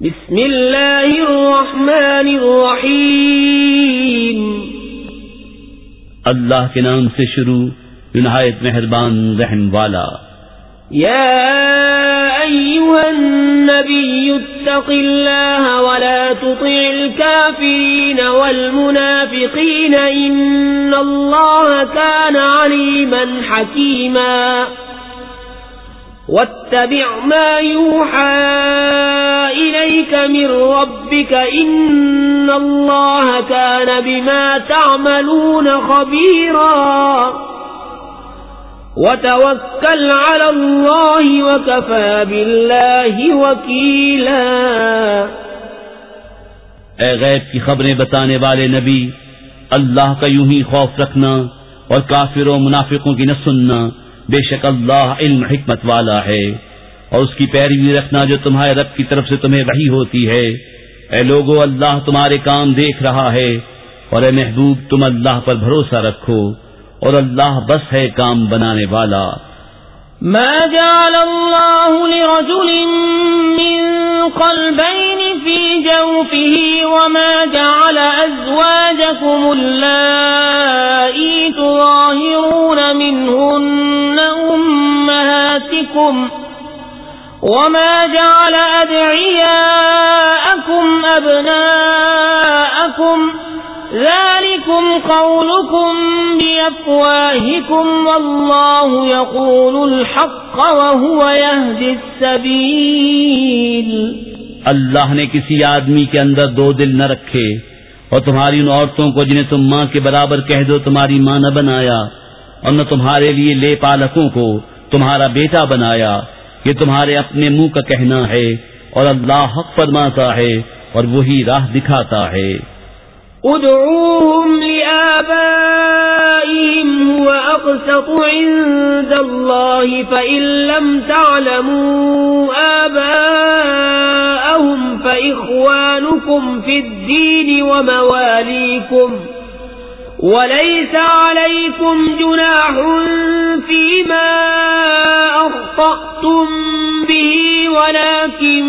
بسم الله الرحمن الرحيم. اللہ کے نام سے شروع نہایت مہربان رحم والا۔ يا أيها النبي اتق الله ولا تطع الكافرين والمنافقين إن الله كان عليما حكيما. واتبع ما يوحى إليك من ربك إن الله كان بما تعملون خبيرا. وتوكل على الله وكفى بالله وكيلا. اے غیب کی خبریں بتانے والے نبی، اللہ کا یوں ہی خوف رکھنا اور کافروں منافقوں کی نہ سننا بے شک اللہ علم حکمت والا ہے۔ اور اس کی پیروی رکھنا جو تمہارے رب کی طرف سے تمہیں وحی ہوتی ہے۔ اے لوگو، اللہ تمہارے کام دیکھ رہا ہے اور اے محبوب، تم اللہ پر بھروسہ رکھو اور اللہ بس ہے کام بنانے والا۔ ما جعل الله لرجل من قلبين في جوفه وما جعل أزواجكم وما جعل أدعياءكم أبناءكم ذلكم قولكم بأفواهكم والله يقول الحق وهو يهدي السبيل اللہ نے کسی آدمی کے اندر دو دل نہ رکھے اور تمہاری ان عورتوں کو جنہیں تم ماں کے برابر کہہ دو تمہاری ماں نہ بنایا اور نہ تمہارے لیے لے پالکوں کو تمہارا بیٹا بنایا یہ تمہارے اپنے منہ کا کہنا ہے اور اللہ حق فرماتا ہے اور وہی راہ دکھاتا ہے۔ ادعوهم لآبائهم هو أقسط عند الله فإن لم تعلموا آباءهم فإخوانكم في الدين ومواليكم وليس عليكم جناح فيما أخطأتم به ولكن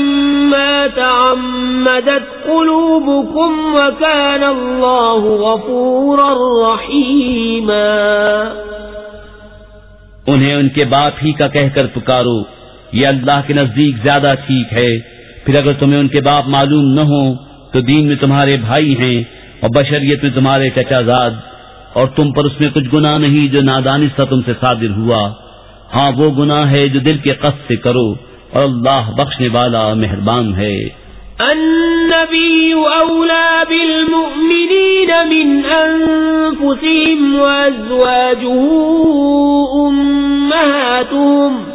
ما تعمدت قلوبكم وكان الله غفورا رحيما انہیں ان کے باپ ہی کا کہہ کر پکارو، یہ اللہ کے نزدیک زیادہ ٹھیک ہے۔ پھر اگر تمہیں ان کے باپ معلوم نہ ہو تو دین میں تمہارے بھائی ہیں۔ اور بشریت میں تمہارے چچا زاد، اور تم پر اس میں کچھ گناہ نہیں جو نادانستہ تم سے صادر ہوا۔ ہاں وہ گناہ ہے جو دل کے قصد سے کرو، اور اللہ بخشنے والا مہربان ہے۔ النبي أولى بالمؤمنين من أنفسهم وأزواجه أمهاتهم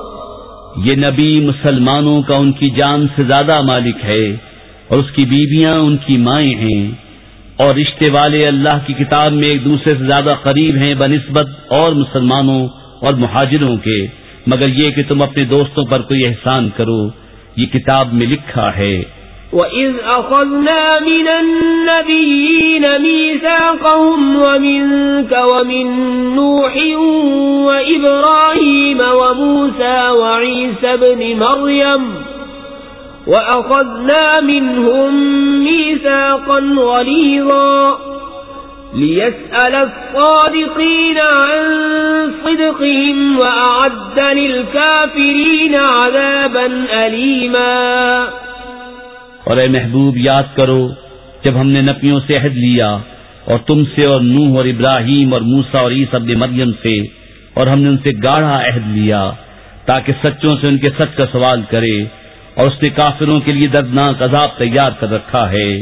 یہ نبی مسلمانوں کا ان کی جان سے زیادہ مالک ہے اور اس کی بیویاں ان کی مائیں ہیں اور رشتے والے اللہ کی کتاب میں ایک دوسرے سے زیادہ قریب ہیں بنسبت اور مسلمانوں اور مہاجروں کے۔ مگر یہ کہ تم اپنے دوستوں پر کوئی احسان کرو، یہ کتاب میں لکھا ہے۔ وَإِذْ أَخَذْنَا مِنَ النَّبِيِّينَ مِيثَاقَهُمْ وَمِنْكَ وَمِنْ نُوحٍ وَإِبْرَاهِيمَ وَمُوسَى وَعِيسَى ابْنِ مَرْيَمَ وَأَخَذْنَا مِنْهُمْ مِيثَاقًا غَلِيظًا ليسأل الصادقين عن صدقهم وأعد للكافرين عذابا أليما اور اے محبوب، یاد کرو جب ہم نے نبیوں سے عہد لیا اور تم سے اور نوح اور ابراہیم اور موسا اور عیسب مریم سے اور ہم نے ان سے گاڑھا عہد لیا تاکہ سچوں سے ان کے سچ کا سوال کرے اور اس نے کافروں کے لیے دردناک عذاب تیار کر رکھا ہے۔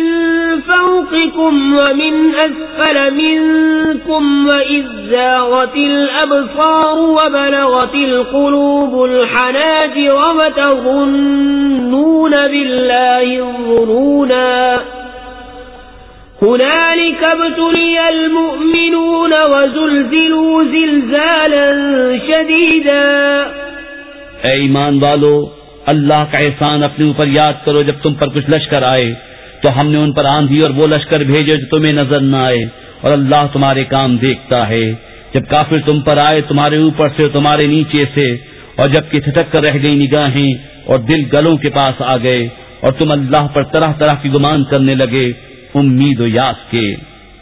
فوقكم ومن أسفل منكم وإذ زاغت الأبصار وبلغت القلوب الحناجر وتظنون بالله الظنونا هنالك ابتلي المؤمنون وزلزلوا زلزالا شديدا اے ایمان والو، اللہ کا احسان اپنے اوپر یاد کرو جب تم پر کچھ لشکر آئے۔ تو ہم نے ان پر آندھی اور وہ لشکر بھیجے جو تمہیں نظر نہ آئے، اور اللہ تمہارے کام دیکھتا ہے۔ جب کافر تم پر آئے تمہارے اوپر سے تمہارے نیچے سے، اور جبکہ تھٹک کر رہ گئی نگاہیں اور دل گلوں کے پاس آ گئے، اور تم اللہ پر طرح طرح کی گمان کرنے لگے، امید و یاس کے۔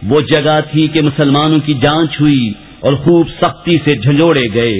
وہ جگہ تھی کہ مسلمانوں کی جانچ ہوئی اور خوب سختی سے جھنجوڑے گئے۔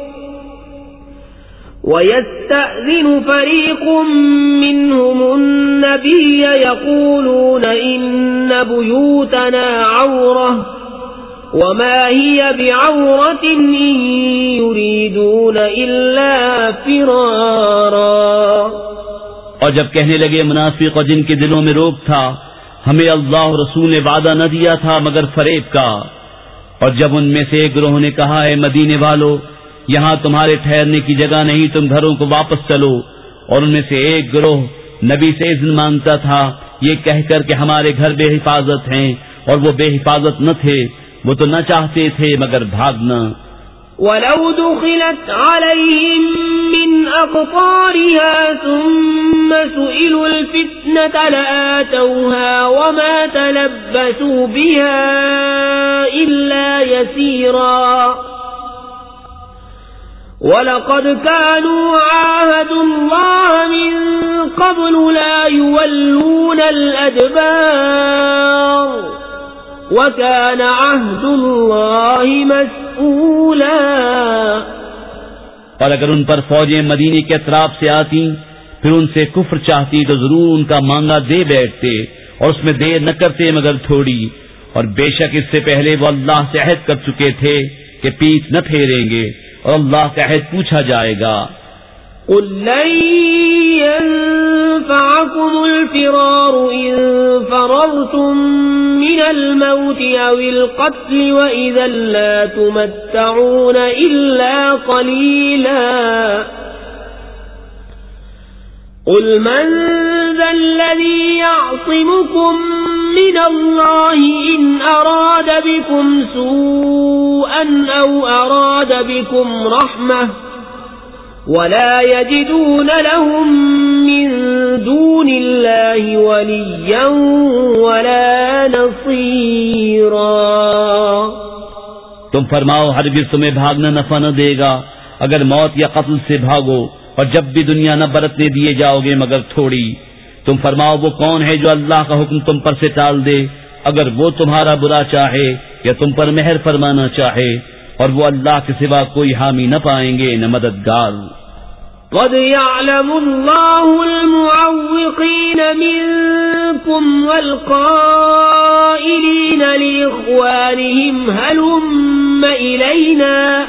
ويستأذن فريق منهم النبي يقولون إن بيوتنا عورة وما هي بعورة إن يريدون إلا فرارا اور جب کہنے لگے منافق اور جن کے دلوں میں روک تھا، ہمیں اللہ رسول نے وعدہ نہ دیا تھا مگر فریب کا۔ اور جب ان میں سے ایک گروہ نے کہا ہے مدینے والوں یہاں تمہارے ٹھہرنے کی جگہ نہیں، تم گھروں کو واپس چلو۔ اور ان میں سے ایک گروہ نبی سے اذن مانگتا تھا، یہ کہہ کر کہ ہمارے گھر بے حفاظت ہیں، اور وہ بے حفاظت نہ تھے، وہ تو نہ چاہتے تھے مگر بھاگنا۔ ولو دخلت عليهم من أقطارها ثم سئلوا الفتنة لآتوها وما تلبسوا بها إلا يسيرا۔ وَلَقَدْ كَانُوا عَاهَدُوا اللَّهَ مِن قَبْلُ لَا يُوَلُّونَ الْأَدْبَارِ وَكَانَ عَهْدُ اللَّهِ مَسْئُولًا اور اگر ان پر فوجیں مدینے کے اطراف سے آتی پھر ان سے کفر چاہتی تو ضرور ان کا مانگا دے بیٹھتے اور اس میں دیر نہ کرتے مگر تھوڑی۔ اور بے شک اس سے پہلے وہ اللہ سے عہد کر چکے تھے کہ پیٹ نہ پھیریں گے۔ اور اللہ کا عہد پوچھا جائے گا۔ قل لن ينفعكم الفرار إن فررتم من الموت أو القتل وإذا لا تمتعون إلا قليلا قل من ذا الذي يعصمكم من الله إن أراد بكم سوءا أو أراد بكم رحمة ولا يجدون لهم من دون الله وليا ولا نصيرا تم فرماؤ ہرگز تمہیں بھاگنا نفع نہ دے گا، اگر موت یا قتل سے بھاگو، اور جب بھی دنیا نہ برتنے دیے جاؤ گے مگر تھوڑی۔ تم فرماؤ وہ کون ہے جو اللہ کا حکم تم پر سے ٹال دے؟ اگر وہ تمہارا برا چاہے یا تم پر مہر فرمانا چاہے، اور وہ اللہ کے سوا کوئی حامی نہ پائیں گے، نہ مددگار۔ قد يعلم الله المعوقين منكم والقائلين لإخوانهم هلم إلينا؟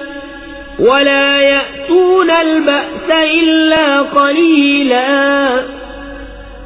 ولا يأتون البأس إلا قليلا.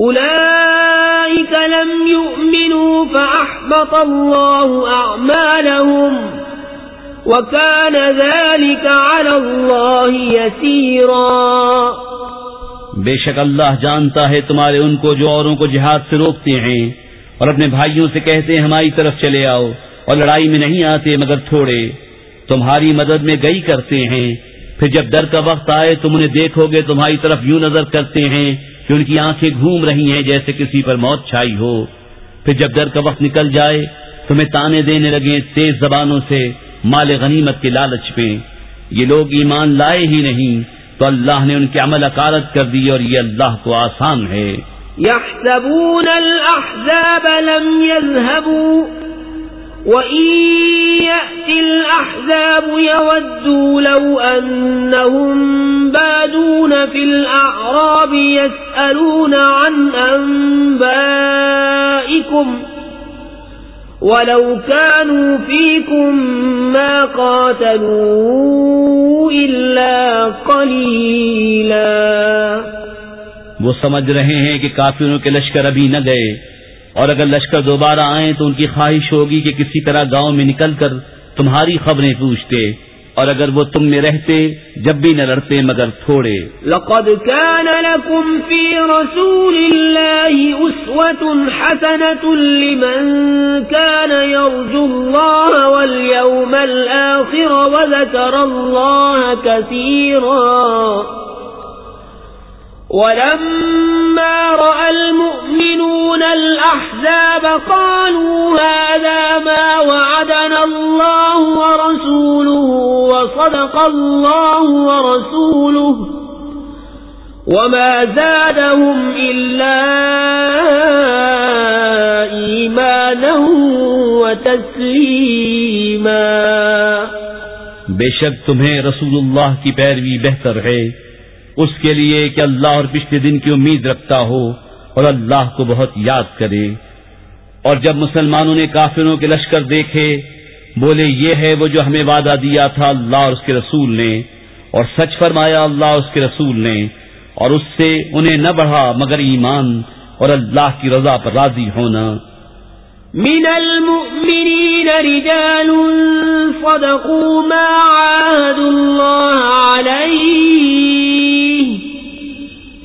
أولئك لم يؤمنوا فأحبط الله أعمالهم وكان ذلك على الله يسيرا بے شک اللہ جانتا ہے تمہارے ان کو جو اوروں کو جہاد سے روکتے ہیں اور اپنے بھائیوں سے کہتے ہیں ہماری طرف چلے آؤ اور لڑائی میں نہیں آتے مگر تھوڑے۔ تمہاری مدد میں گئی کرتے ہیں۔ پھر جب ڈر کا وقت آئے تم انہیں دیکھو گے تمہاری طرف یوں نظر کرتے ہیں۔ کہ ان کی آنکھیں گھوم رہی ہیں جیسے کسی پر موت چھائی ہو۔ پھر جب ڈر کا وقت نکل جائے تمہیں تانے دینے لگے تیز زبانوں سے مال غنیمت کے لالچ پہ۔ یہ لوگ ایمان لائے ہی نہیں، تو اللہ نے ان کے عمل اکارت کر دی اور یہ اللہ کو آسان ہے۔ يحسبون الأحزاب لم يذهبوا وإن يأتي الأحزاب يودوا لو أنهم بادون في الأعراب يسألون عن أنبائكم ولو كانوا فيكم ما قاتلوا إلا قليلا وہ سمجھ رہے ہیں کہ کافروں کے لشکر ابھی نہ گئے۔ اور اگر لشکر دوبارہ آئیں تو ان کی خواہش ہوگی کہ کسی طرح گاؤں میں نکل کر تمہاری خبریں پوچھتے اور اگر وہ تم میں رہتے، جب بھی نہ لڑتے مگر تھوڑے۔ لقد كان لكم في رسول الله أسوة حسنة لمن كان يرجو الله واليوم الآخر وذكر الله كثيرا. ولما رأى المؤمنون الأحزاب قالوا هذا ما وعدنا الله ورسوله وصدق الله ورسوله وما زادهم إلا إيمانا وتسليما بے شک تمہیں رسول اللہ کی پیروی بہتر ہے۔ اس کے لیے کہ اللہ اور پچھلے دن کی امید رکھتا ہو اور اللہ کو بہت یاد کرے۔ اور جب مسلمانوں نے کافروں کے لشکر دیکھے، بولے، یہ ہے وہ جو ہمیں وعدہ دیا تھا اللہ اور اس کے رسول نے، اور سچ فرمایا اللہ اور اس کے رسول نے، اور اس سے انہیں نہ بڑھا مگر ایمان اور اللہ کی رضا پر راضی ہونا۔ من المؤمنين رجال صدقوا ما عاهدوا الله عليه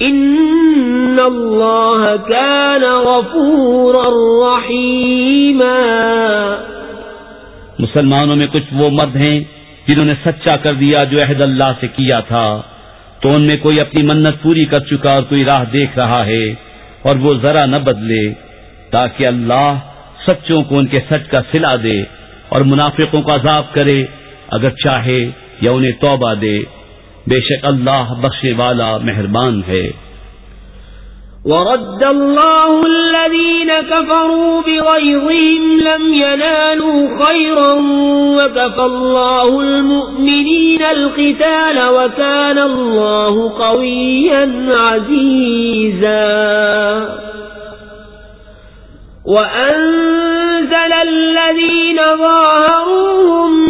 إن الله كان غفورا رحيما مسلمانوں میں کچھ وہ مرد ہیں جنہوں نے سچا کر دیا جو عہد اللہ سے کیا تھا، تو ان میں کوئی اپنی منت پوری کر چکا اور کوئی راہ دیکھ رہا ہے اور وہ ذرا نہ بدلے، تاکہ اللہ سچوں کو ان کے سچ کا سلا دے اور منافقوں کا عذاب کرے، اگر چاہے یا انہیں توبہ دے۔ بے شک اللہ بخشے والا مہربان ہے۔ ورد الله الذين كفروا بغيظهم لم ينالوا خيرا وكفى الله المؤمنين القتال وكان الله قويا عزيزا۔ وأنزل الذين ظاهروهم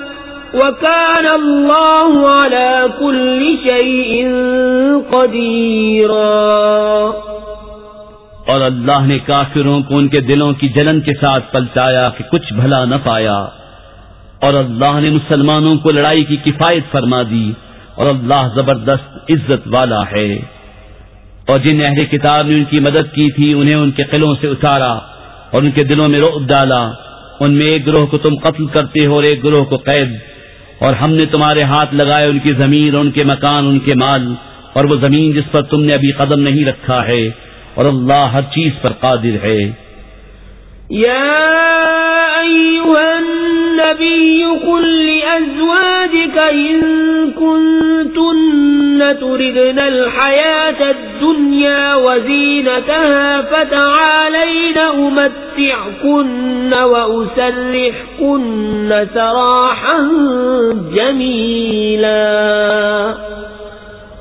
وكان الله على كل شيء قديرا. اور اللہ نے کافروں کو ان کے دلوں کی جلن کے ساتھ پلٹایا کہ کچھ بھلا نہ پایا۔ اور اللہ نے مسلمانوں کو لڑائی کی کفایت فرما دی۔ اور اللہ زبردست عزت والا ہے۔ اور جن اہل کتاب نے ان کی مدد کی تھی، انہیں ان کے قلعوں سے اتارا اور ان کے دلوں میں روک ڈالا۔ ان میں ایک گروہ کو تم قتل کرتے ہو اور ایک گروہ کو قید۔ اور ہم نے تمہارے ہاتھ لگائے ان کی زمین ان کے مکان، ان کے مال، اور وہ زمین جس پر تم نے ابھی قدم نہیں رکھا ہے، اور اللہ ہر چیز پر قادر ہے۔ النبي قل لأزواجك إن كنت تردن الحياة الدنيا وزينتها فتعالين أمتعكن وأسرحكن سراحا جميلا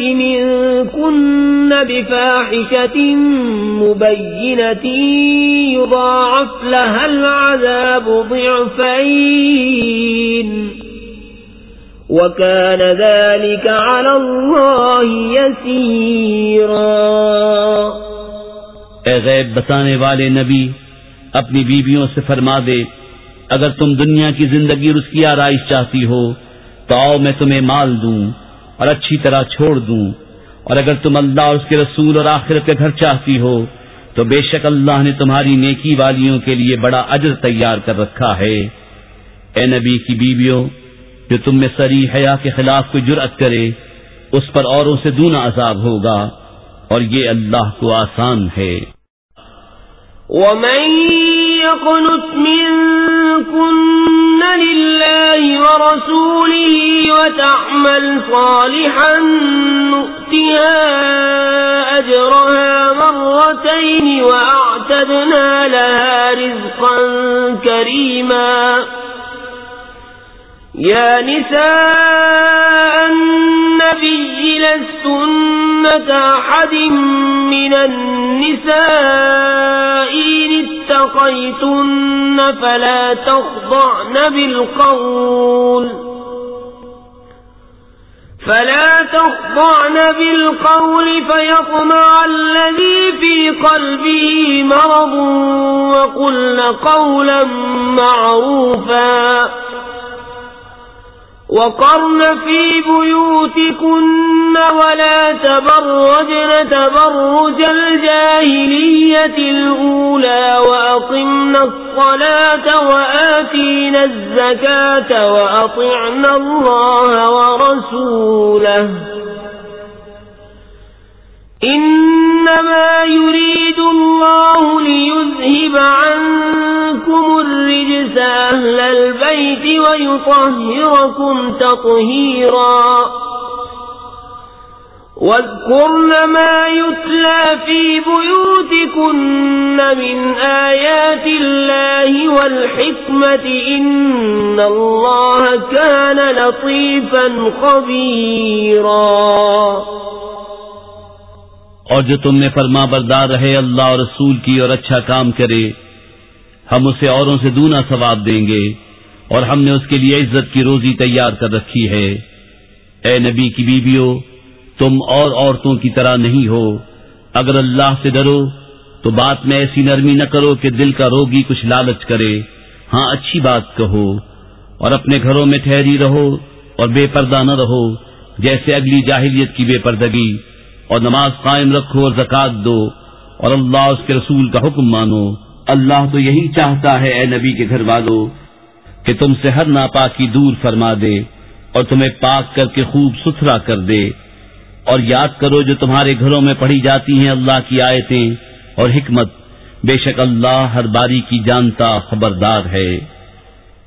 منكن بفاحشة مبينة يضاعف لها العذاب ضعفين وكان ذلك على الله يسيرا اے غیب بتانے والے نبی، اپنی بیویوں سے فرما دے، اگر تم دنیا کی زندگی اور اس کی آرائش چاہتی ہو، تو آؤ میں تمہیں مال دوں۔ اور اچھی طرح چھوڑ دوں۔ اور اگر تم اللہ اور اس کے رسول اور آخرت کے گھر چاہتی ہو، تو بے شک اللہ نے تمہاری نیکی والیوں کے لیے بڑا اجر تیار کر رکھا ہے۔ اے نبی کی بیویوں، جو تم میں سری حیا کے خلاف کوئی جرأت کرے، اس پر اوروں سے دونا عذاب ہوگا۔ اور یہ اللہ کو آسان ہے۔ ومن يقنت منكن لله ورسوله وتعمل صالحا نؤتها أجرها مرتين وأعتدنا لها رزقا كريما يا نساء النبي لستن كأحد من النساء إن اتقيتن فلا تخضعن بالقول. فلا تخضعن بالقول فيطمع الذي في قلبه مرض وقلن قولا معروفا. وقرن في بيوتكن ولا تبرجن تبرج الجاهلية الأولى وأقمن الصلاة وآتين الزكاة وأطعن الله ورسوله إنما يريد الله ليذهب عنكم الرجس أهل البيت ويطهركم تطهيرا. واذكرن ما يتلى في بيوتكن من آيات الله والحكمة إن الله كان لطيفا خبيرا. اور جو تم میں فرما بردار رہے اللہ اور رسول کی اور اچھا کام کرے، ہم اسے اوروں سے دونا ثواب دیں گے، اور ہم نے اس کے لیے عزت کی روزی تیار کر رکھی ہے۔ اے نبی کی بیویوں، تم اور عورتوں کی طرح نہیں ہو۔ اگر اللہ سے ڈرو، تو بات میں ایسی نرمی نہ کرو کہ دل کا روگی کچھ لالچ کرے۔ ہاں اچھی بات کہو، اور اپنے گھروں میں ٹھہری رہو اور بے پردہ نہ رہو، جیسے اگلی جاہلیت کی بے پردگی۔ اور نماز قائم رکھو اور زکات دو اور اللہ اس کے رسول کا حکم مانو۔ اللہ تو یہی چاہتا ہے اے نبی کے گھر والوں کہ تم سے ہر ناپاکی دور فرما دے اور تمہیں پاک کر کے خوب ستھرا کر دے۔ اور یاد کرو جو تمہارے گھروں میں پڑھی جاتی ہیں اللہ کی آیتیں اور حکمت۔ بے شک اللہ ہر باری کی جانتا خبردار ہے۔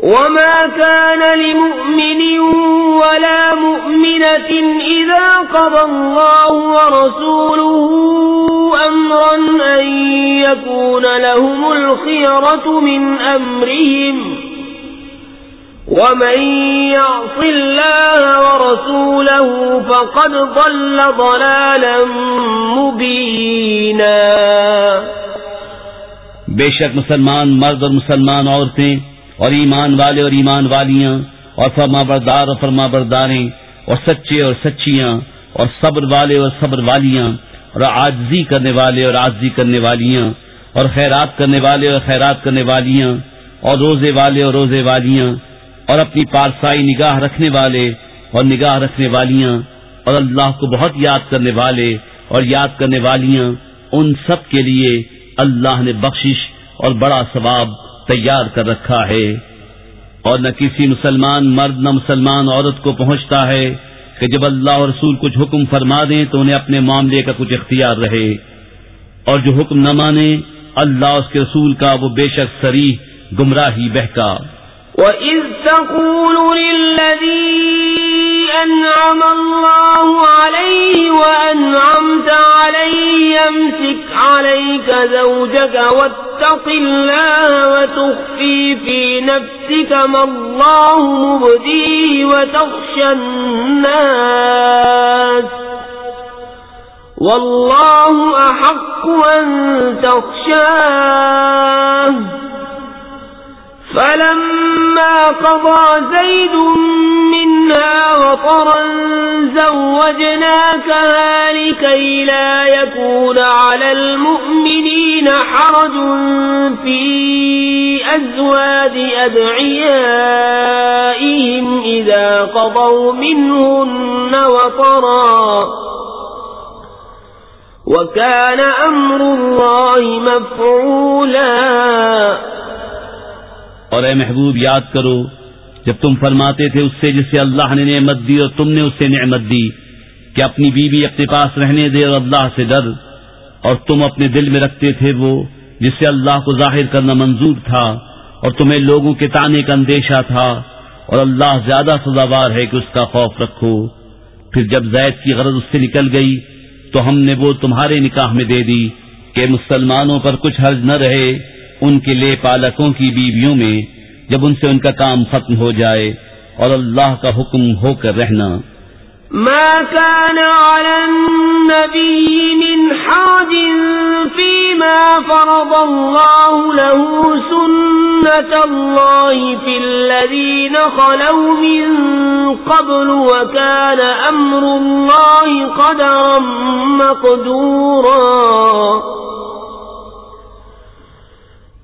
وما كان لمؤمن ولا مؤمنة إذا قضى الله ورسوله أمرا أن يكون لهم الخيرة من أمرهم ومن يعص الله ورسوله فقد ضل ضلالا مبينا بے شک مسلمان مرد اور مسلمان عورتیں اور ایمان والے اور ایمان والیاں اور فرما بردار اور فرما برداریں اور سچے اور سچیاں اور صبر والے اور صبر والیاں اور آجزی کرنے والے اور آجزی کرنے والیاں اور خیرات کرنے والے اور خیرات کرنے والیاں اور روزے والے اور روزے والیاں اور اپنی پارسائی نگاہ رکھنے والے اور نگاہ رکھنے والیاں اور اللہ کو بہت یاد کرنے والے اور یاد کرنے والیاں، ان سب کے لیے اللہ نے بخشش اور بڑا ثواب تیار کر رکھا ہے اور نہ کسی مسلمان مرد نہ مسلمان عورت کو پہنچتا ہے کہ جب اللہ اور رسول کچھ حکم فرما دیں تو انہیں اپنے معاملے کا کچھ اختیار رہے اور جو حکم نہ مانے اللہ اس کے رسول کا وہ بے شک سری گمراہی بہکا۔ وَإِذْ تَقُولُ لِلَّذِي أَنْعَمَ اللَّهُ عَلَيْهِ وَأَنْعَمْتَ عَلَيْهِ يَمْسِكْ عَلَيْكَ زَوْجَكَ وَاتَّقِ اللَّهَ وَتُخْفِي فِي نَفْسِكَ مَا اللَّهُ مُبْدِيهِ وَتَخْشَى النَّاسَ. وَاللَّهُ أَحَقُّ أَن تَخْشَاهُ. فلما قضى زيد منها وطرا زوجناكها لكي لا يكون على المؤمنين حرج في أزواج أدعيائهم إذا قضوا منهن وطرا. وكان أمر الله مفعولا. اور اے محبوب یاد کرو، جب تم فرماتے تھے اس سے جسے اللہ نے نعمت دی اور تم نے اسے نعمت دی، کہ اپنی بیوی اپنے پاس رہنے دے اور اللہ سے ڈر، اور تم اپنے دل میں رکھتے تھے وہ جس سے اللہ کو ظاہر کرنا منظور تھا، اور تمہیں لوگوں کے تانے کا اندیشہ تھا، اور اللہ زیادہ سزاوار ہے کہ اس کا خوف رکھو۔ پھر جب زید کی غرض اس سے نکل گئی، تو ہم نے وہ تمہارے نکاح میں دے دی، کہ مسلمانوں پر کچھ حرج نہ رہے۔ ان کے لے پالکوں کی بیویوں میں جب ان سے ان کا کام ختم ہو جائے اور اللہ کا حکم ہو کر رہنا۔ ما كان على النبي من حاج فيما فرض الله له سنة الله في الذين خلوا من قبل وكان أمر الله قدرا مقدورا۔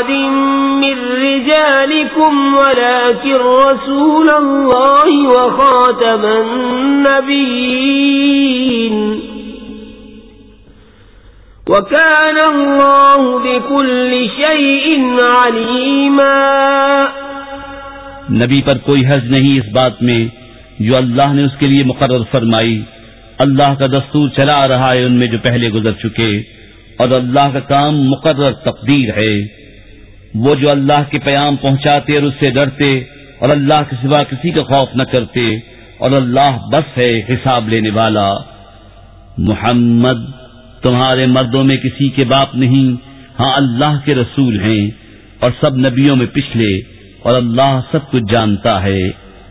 أحد من رجالكم، ولكن رسول الله وخاتم النبيين. وكان الله بكل شيء عليما. نبی پر کوئی حج نہیں اس بات میں جو اللہ نے اس کے لیے مقرر فرمائی۔ اللہ کا دستور چلا رہا ہے ان میں جو پہلے گزر چکے، اور اللہ کا کام مقرر تقدیر ہے۔ وہ جو اللہ کے پیام پہنچاتے اور اس سے ڈرتے اور اللہ کے سوا کسی کا خوف نہ کرتے اور اللہ بس ہے حساب لینے والا۔ محمد، تمہارے مردوں میں کسی کے باپ نہیں ہاں اللہ کے رسول ہیں اور سب نبیوں میں پچھلے اور اللہ سب کچھ جانتا ہے۔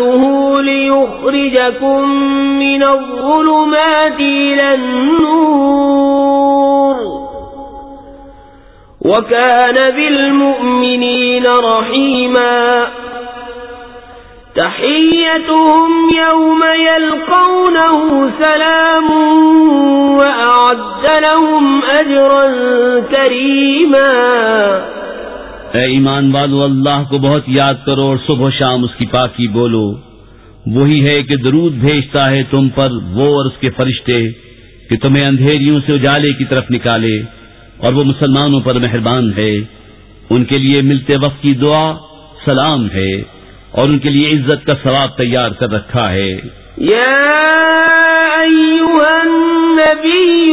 وملائكته ليخرجكم من الظلمات إلى النور وكان بالمؤمنين رحيما تحيتهم يوم يلقونه سلام وأعد لهم أجرا كريما اے ایمان والو، اللہ کو بہت یاد کرو اور صبح و شام اس کی پاکی بولو۔ وہی ہے کہ درود بھیجتا ہے تم پر وہ اور اس کے فرشتے کہ تمہیں اندھیریوں سے اجالے کی طرف نکالے اور وہ مسلمانوں پر مہربان ہے۔ ان کے لیے ملتے وقت کی دعا سلام ہے اور ان کے لیے عزت کا ثواب تیار کر رکھا ہے۔ یا ایوہا النبی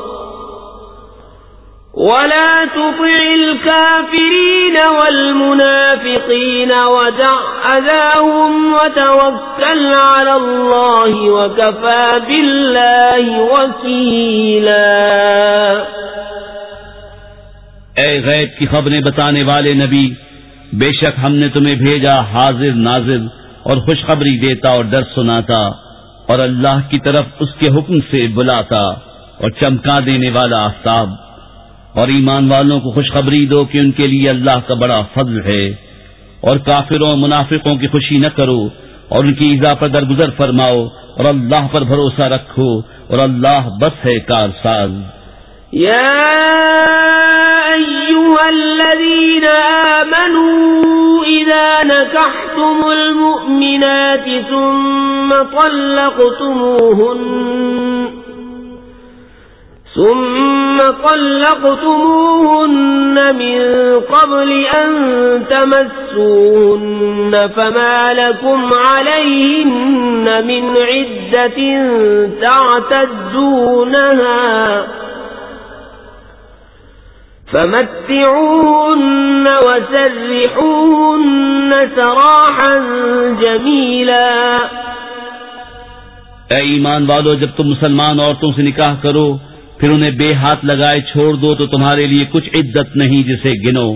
ولا تطع الكافرين والمنافقين ودع أذاهم وتوكل على الله وكفى بالله وكيلا. اے غیب کی خبریں بتانے والے نبی، بے شک ہم نے تمہیں بھیجا حاضر ناظر اور خوشخبری دیتا اور ڈر سناتا اور اللہ کی طرف اس کے حکم سے بلاتا اور چمکا دینے والا آفتاب۔ اور ایمان والوں کو خوشخبری دو کہ ان کے لیے اللہ کا بڑا فضل ہے اور کافروں منافقوں کی خوشی نہ کرو اور ان کی ایزا پر درگزر فرماؤ اور اللہ پر بھروسہ رکھو اور اللہ بس ہے کار ساز نكحتم المؤمنات ثم طلقتموهن ثم طلقتموهن من قبل أن تمسوهن فما لكم عليهن من عدة تعتدونها فمتعوهن وسرحوهن سراحا جميلا اے ایمان والو، جب تم مسلمان عورتوں سے نکاح کرو پھر انہیں بے ہاتھ لگائے چھوڑ دو تو تمہارے لیے کچھ عدت نہیں جسے گنو۔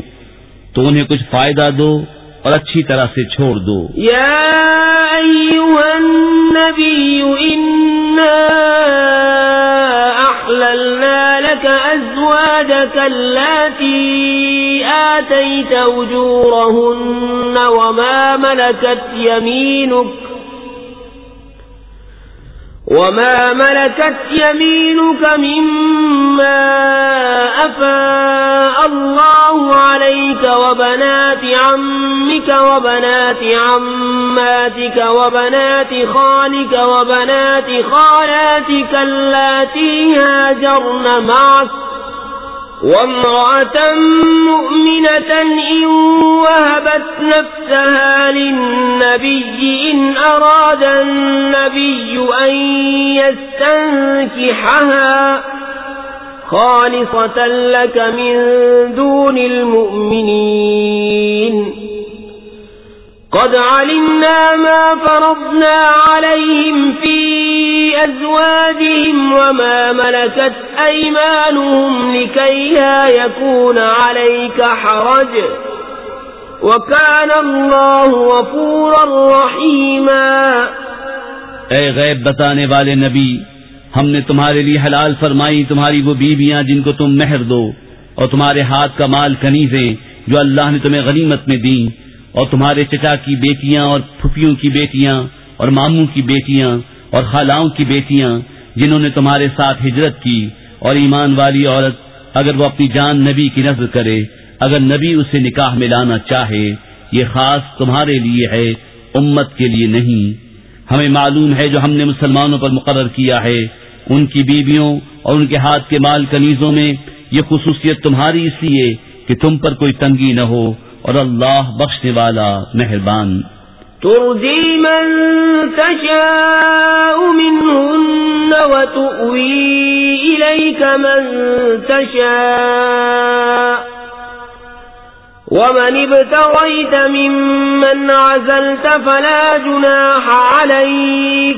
تو انہیں کچھ فائدہ دو اور اچھی طرح سے چھوڑ دو۔ یا ایوہ النبی انا احللنا لك ازواجك اللاتی آتیت وجورهن وما ملكت يمينك وما ملكت يمينك مما أفاء الله عليك وبنات عمك وبنات عماتك وبنات خالك وبنات خالاتك اللاتي هاجرن معك وامرأة مؤمنة إن وهبت نفسها للنبي إن أراد النبي أن يستنكحها خالصة لك من دون المؤمنين. قد علمنا ما فرضنا عليهم في أزواجهم وما ملكت أيمانهم لكي لا يكون عليك حرج. وكان الله وفورا رحيما. اے غیب بتانے والے نبی، ہم نے تمہارے لیے حلال فرمائی تمہاری وہ بیویاں جن کو تم مہر دو، اور تمہارے ہاتھ کا مال کنیزیں جو اللہ نے تمہیں غنیمت میں دیں، اور تمہارے چچا کی بیٹیاں اور پھپھیوں کی بیٹیاں اور ماموں کی بیٹیاں اور خالاؤں کی بیٹیاں جنہوں نے تمہارے ساتھ ہجرت کی اور ایمان والی عورت اگر وہ اپنی جان نبی کی نظر کرے، اگر نبی اسے نکاح میں لانا چاہے، یہ خاص تمہارے لیے ہے، امت کے لیے نہیں۔ ہمیں معلوم ہے جو ہم نے مسلمانوں پر مقرر کیا ہے، ان کی بیویوں اور ان کے ہاتھ کے مال کنیزوں میں یہ خصوصیت تمہاری اس لیے کہ تم پر کوئی تنگی نہ ہو اور اللہ بخشنے والا مہربان۔ ترجي من تشاء منهن وتؤوي إليك من تشاء ومن ابتغيت ممن عزلت فلا جناح عليك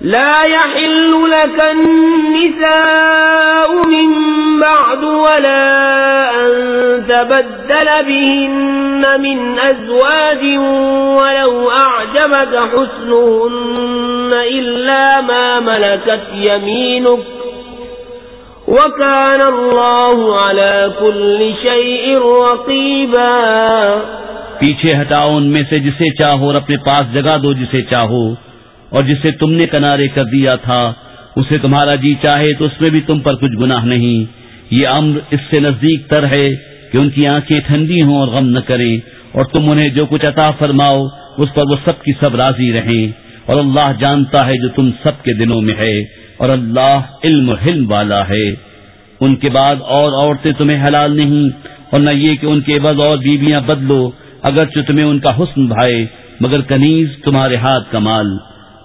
لا يحل لك النساء من بعد ولا أن تبدل بهن من أزواج ولو أعجبك حسنهن إلا ما ملكت يمينك وكان الله على كل شيء رقيبا پیچھے ہٹاؤ ان میں سے جسے چاہو اور اپنے پاس جگہ دو جسے چاہو۔ اور جسے تم نے کنارے کر دیا تھا، اسے تمہارا جی چاہے تو اس میں بھی تم پر کچھ گناہ نہیں۔ یہ امر اس سے نزدیک تر ہے کہ ان کی آنکھیں ٹھنڈی ہوں اور غم نہ کریں، اور تم انہیں جو کچھ عطا فرماؤ، اس پر وہ سب کی سب راضی رہیں۔ اور اللہ جانتا ہے جو تم سب کے دنوں میں ہے، اور اللہ علم حلم والا ہے۔ ان کے بعد اور عورتیں تمہیں حلال نہیں، اور نہ یہ کہ ان کے بعد اور بیویاں بدلو، اگرچہ تمہیں ان کا حسن بھائے، مگر کنیز تمہارے ہاتھ کا مال۔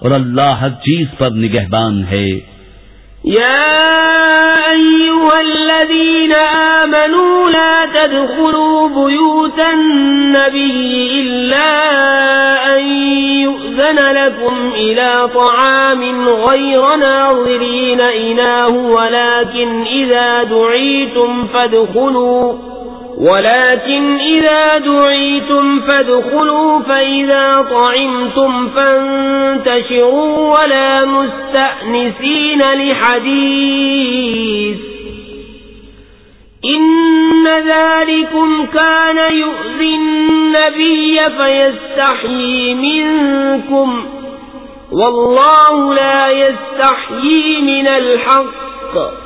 اور اللہ ہر چیز پر نگہبان ہے۔ يا أيها الذين آمنوا لا تدخلوا بيوت النبي إلا أن يؤذن لكم إلى طعام غير ناظرين إناه ولكن إذا دعيتم فادخلوا ولكن إذا دعيتم فادخلوا فإذا طعمتم فانتشروا ولا مستأنسين لحديث إن ذلكم كان يؤذي النبي فيستحيي منكم والله لا يستحيي من الحق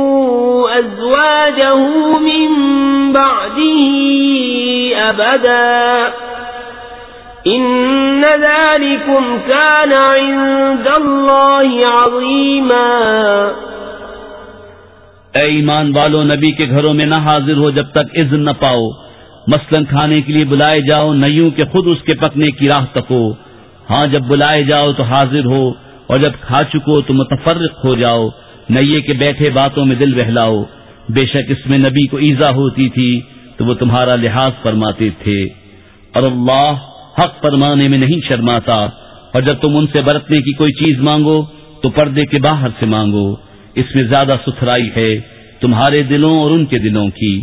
أزواجه من بعده أبدا. إن ذلكم كان عند الله عظيما. اے ایمان والو، نبی کے گھروں میں نہ حاضر ہو جب تک اذن نہ پاؤ۔ مثلا کھانے کے لیے بلائے جاؤ نہ یوں کہ خود اس کے پکنے کی راہ تکو۔ ہاں جب بلائے جاؤ تو حاضر ہو، اور جب کھا چکو تو متفرق ہو جاؤ۔ نہ یہ کہ بیٹھے باتوں میں دل بہلاؤ۔ بے شک اس میں نبی کو ایزا ہوتی تھی تو وہ تمہارا لحاظ فرماتے تھے۔ اور اللہ حق فرمانے میں نہیں شرماتا۔ اور جب تم ان سے برتنے کی کوئی چیز مانگو تو پردے کے باہر سے مانگو۔ اس میں زیادہ ستھرائی ہے تمہارے دلوں اور ان کے دلوں کی۔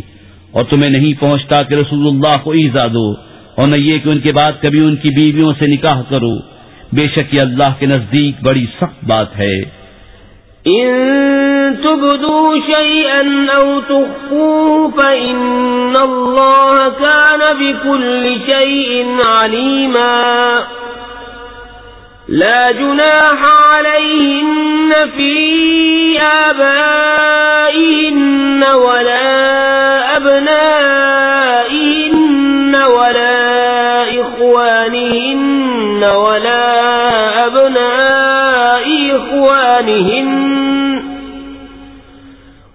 اور تمہیں نہیں پہنچتا کہ رسول اللہ کو ایزا دو۔ اور نہ یہ کہ ان کے بعد کبھی ان کی بیویوں سے نکاح کرو۔ بے شک یہ اللہ کے نزدیک بڑی سخت بات ہے۔ إن تبدوا شيئا أو تخفوه فإن الله كان بكل شيء عليما. لا جناح عليهن في آبائهن ولا أبنائهن ولا إخوانهن ولا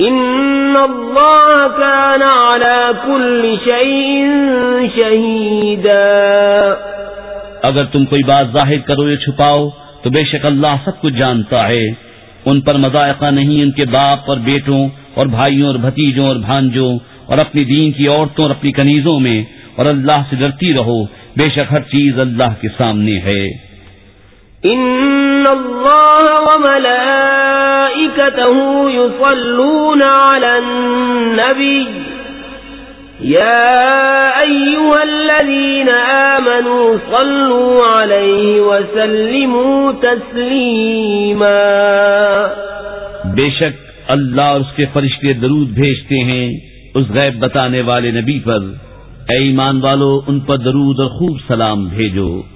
إن الله كان على كل شيء شهيدا اگر تم کوئی بات ظاہر کرو یا چھپاؤ، تو بے شک اللہ سب کچھ جانتا ہے۔ ان پر مذائقہ نہیں، ان کے باپ اور بیٹوں اور بھائیوں اور بھتیجوں اور بھانجوں اور اپنی دین کی عورتوں اور اپنی کنیزوں میں اور اللہ سے ڈرتی رہو۔ بے شک ہر چیز اللہ کے سامنے ہے۔ ان اللہ وملائکته يصلون على النبي يا أيها الذين آمنوا صلوا عليه وسلموا تسليما بے شک اللہ اور اس کے فرشتے درود بھیجتے ہیں اس غیب بتانے والے نبی پر۔ اے ایمان والو، ان پر درود اور خوب سلام بھیجو۔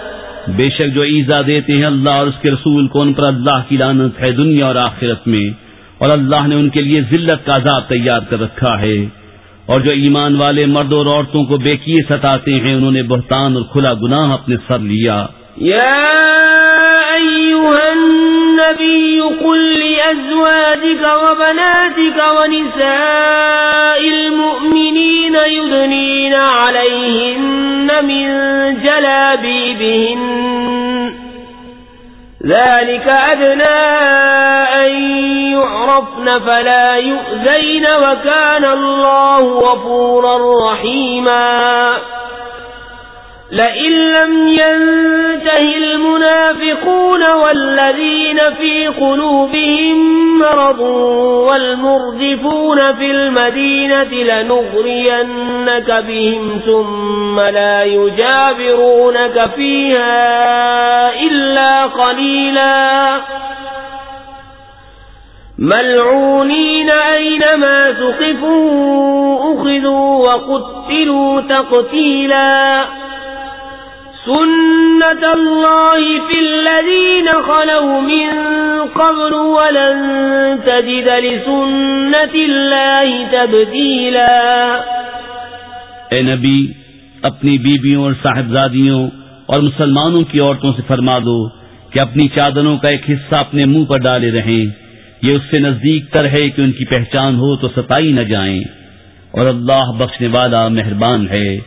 بے شک جو ایزا دیتے ہیں اللہ اور اس کے رسول کو، ان پر اللہ کی لانت ہے دنیا اور آخرت میں۔ اور اللہ نے ان کے لیے ذلت کا عذاب تیار کر رکھا ہے۔ اور جو ایمان والے مرد اور عورتوں کو بے کیے ستاتے ہیں، انہوں نے بہتان اور کھلا گناہ اپنے سر لیا۔ یا النبي قل لأزواجك وبناتك ونساء المؤمنين يدنين عليهن من جلابيبهن ذلك أدنى أن يعرفن فلا يؤذين وكان الله وفورا رحيما لئن لم ينته المنافقون والذين في قلوبهم مرض والمرضفون في المدينة لنغرينك بهم ثم لا يجابرونك فيها إلا قليلا. ملعونين أينما سقفوا أخذوا وقتلوا تقتيلا. سنت اللہ فی الذین خلو من قبل ولن تجد لسنت اللہ تبدیلا۔ اے نبی، اپنی بیویوں اور صاحبزادیوں اور مسلمانوں کی عورتوں سے فرما دو کہ اپنی چادروں کا ایک حصہ اپنے منہ پر ڈالے رہیں۔ یہ اس سے نزدیک تر ہے کہ ان کی پہچان ہو تو ستائی نہ جائیں۔ اور اللہ بخشنے والا مہربان ہے۔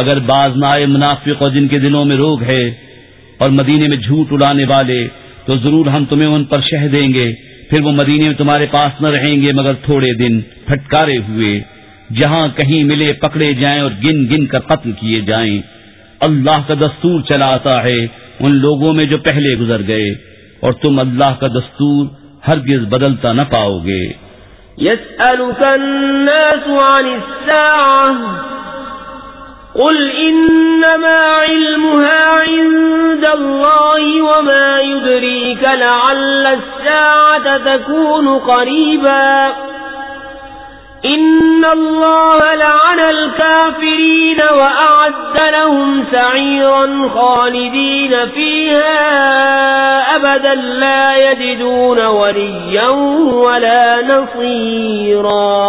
اگر بعض نائے منافق اور جن کے دلوں میں روگ ہے اور مدینے میں جھوٹ اڑانے والے، تو ضرور ہم تمہیں ان پر شہ دیں گے، پھر وہ مدینے میں تمہارے پاس نہ رہیں گے مگر تھوڑے دن پھٹکارے ہوئے، جہاں کہیں ملے پکڑے جائیں اور گن گن کر قتل کیے جائیں۔ اللہ کا دستور چلا آتا ہے ان لوگوں میں جو پہلے گزر گئے، اور تم اللہ کا دستور ہرگز بدلتا نہ پاؤ گے۔ الناس عن قل إنما علمها عند الله وما يدريك لعل الساعة تكون قريبا إن الله لعن الكافرين وأعد لهم سعيرا خالدين فيها أبدا لا يجدون وليا ولا نصيرا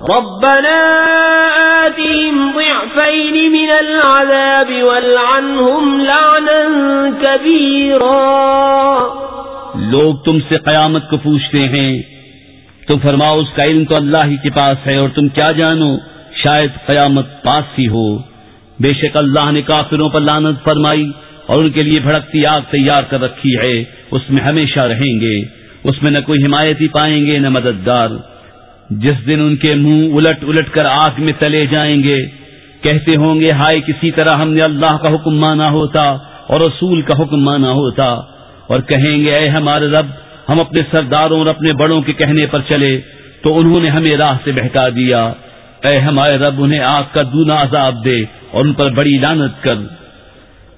ربنا آتهم ضعفين من العذاب والعنهم لعنا كبيرا. لوگ تم سے قیامت کو پوچھتے ہیں، تم فرماؤ، اس کا علم تو اللہ ہی کے پاس ہے اور تم کیا جانو؟ شاید قیامت پاس ہی ہو۔ بے شک اللہ نے کافروں پر لانت فرمائی اور ان کے لیے بھڑکتی آگ تیار کر رکھی ہے۔ اس میں ہمیشہ رہیں گے۔ اس میں نہ کوئی حمایتی پائیں گے، نہ مددگار۔ جس دن ان کے منہ الٹ الٹ کر آگ میں تلے جائیں گے، کہتے ہوں گے، ہائے، کسی طرح ہم نے اللہ کا حکم مانا ہوتا اور رسول کا حکم مانا ہوتا اور کہیں گے، اے ہمارے رب، ہم اپنے سرداروں اور اپنے بڑوں کے کہنے پر چلے تو انہوں نے ہمیں راہ سے بہکا دیا۔ اے ہمارے رب، انہیں آگ کا دونا عذاب دے اور ان پر بڑی لانت کر۔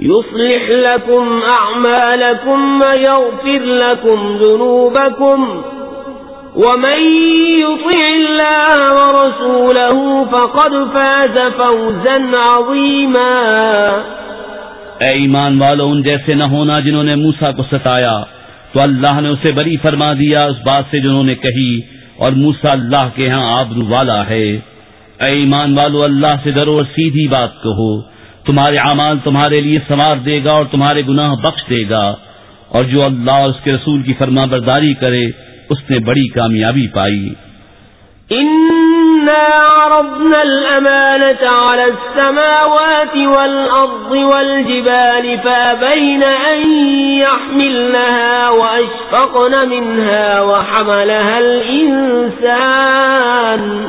يصلح لكم أعمالكم ويغفر لكم ذنوبكم ومن يطع الله ورسوله فقد فاز فوزا عظيما. اے ایمان والو، ان جیسے نہ ہونا جنہوں نے موسا کو ستایا، تو اللہ نے اسے بری فرما دیا، اس بات سے جنہوں نے کہی، اور موسا اللہ کے ہاں آبرو والا ہے۔ اے ایمان والو، اللہ سے ڈرو اور سیدھی بات کہو۔ تمہارے اعمال تمہارے لیے سنوار دے گا اور تمہارے گناہ بخش دے گا۔ اور جو اللہ اور اس کے رسول کی فرما برداری کرے، اس نے بڑی کامیابی پائی۔ عرضنا الأمانة على السماوات والأرض والجبال فأبين أن يحملنها وأشفقن منها وحملها الإنسان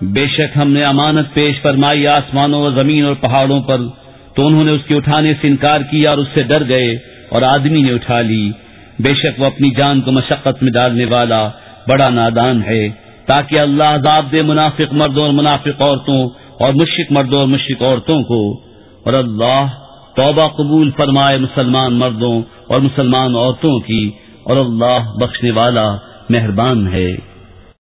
بے شک ہم نے امانت پیش فرمائی آسمانوں اور زمین اور پہاڑوں پر، تو انہوں نے اس کے اٹھانے سے انکار کیا اور اس سے ڈر گئے اور آدمی نے اٹھا لی۔ بے شک وہ اپنی جان کو مشقت میں ڈالنے والا بڑا نادان ہے، تاکہ اللہ عذاب دے منافق مردوں اور منافق عورتوں اور مشرق مردوں اور مشرق عورتوں کو۔ اور اللہ توبہ قبول فرمائے مسلمان مردوں اور مسلمان عورتوں کی، اور اللہ بخشنے والا مہربان ہے۔